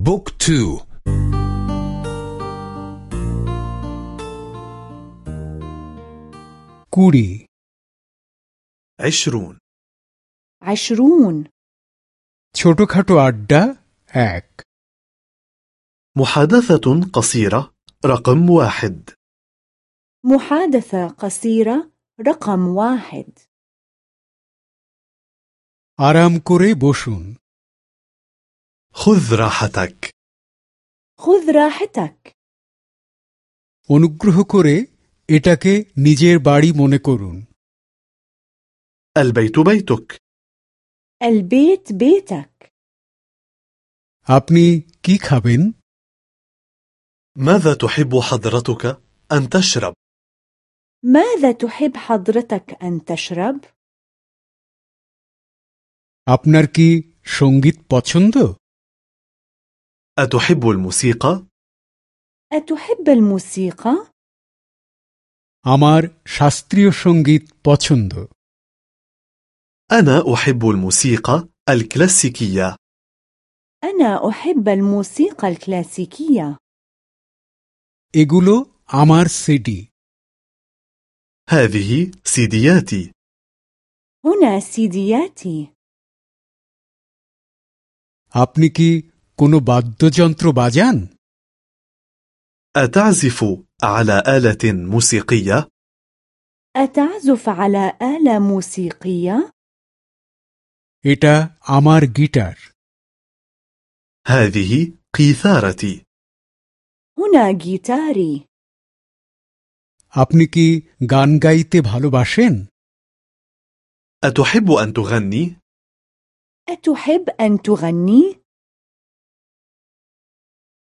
بوك تو كوري عشرون عشرون ছোটখাটো আড্ডা এক محادثة قصيرة رقم واحد محادثة قصيرة رقم واحد আরাম করে বসুন خذ راحتك خذ راحتك অনুগ্রহ করে এটাকে নিজের বাড়ি মনে করুন البيت بيتك البيت بيتك আপনি কি খাবেন ماذا تحب حضرتك أن تشرب؟ ماذا تحب حضرتك أن تشرب؟ আপনার কি সঙ্গীত পছন্দ أتحب الموسيقى؟ أتحب الموسيقى؟ আমার শাস্ত্রীয় সঙ্গীত পছন্দ أنا أحب الموسيقى الكلاسيكية أنا أحب الموسيقى الكلاسيكية এগুলো আমার সিডি هذه سيدياتي هنا سيدياتي আপনি কি কোনো বাদ্যযন্ত্র বাজান أتعزف على آلة موسيقية؟ أتعزف على آلة موسيقية؟ এটা আমার গিটার هذه قيثارتي هنا جيتاري আপনি কি গান গাইতে ভালোবাসেন أتحب أن تغني؟ أتحب أن تغني؟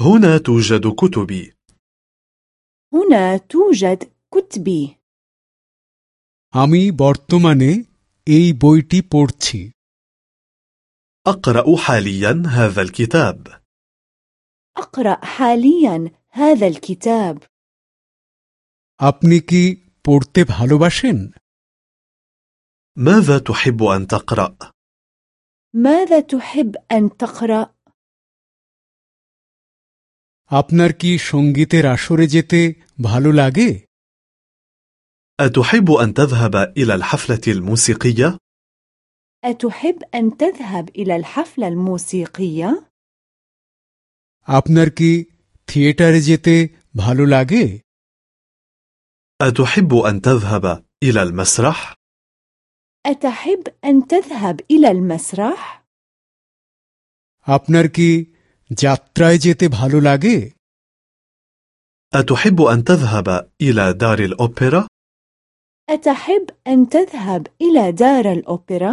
هنا توجد كتبي هنا توجد كتبي আমি বর্তমানে এই বইটি পড়ছি أقرأ حاليا هذا الكتاب أقرأ حاليا هذا الكتاب আপনি কি পড়তে ভালোবাসেন ماذا تحب أن تقرأ؟ ماذا تحب أن تقرأ؟ আপনার কি সঙ্গীতের আসরে যেতে ভালো লাগে أتحب أن تذهب إلى الحفلة الموسيقية؟ أتحب أن تذهب إلى الحفلة الموسيقية؟ আপনার কি থিয়েটারে যেতে ভালো লাগে أتحب أن تذهب إلى المسرح؟ أتحب أن تذهب إلى المسرح؟ আপনার কি যাত্রায় যেতে ভালো লাগে أتحب أن تذهب إلى دار الأوبرا؟ أتحب أن تذهب إلى دار الأوبرا؟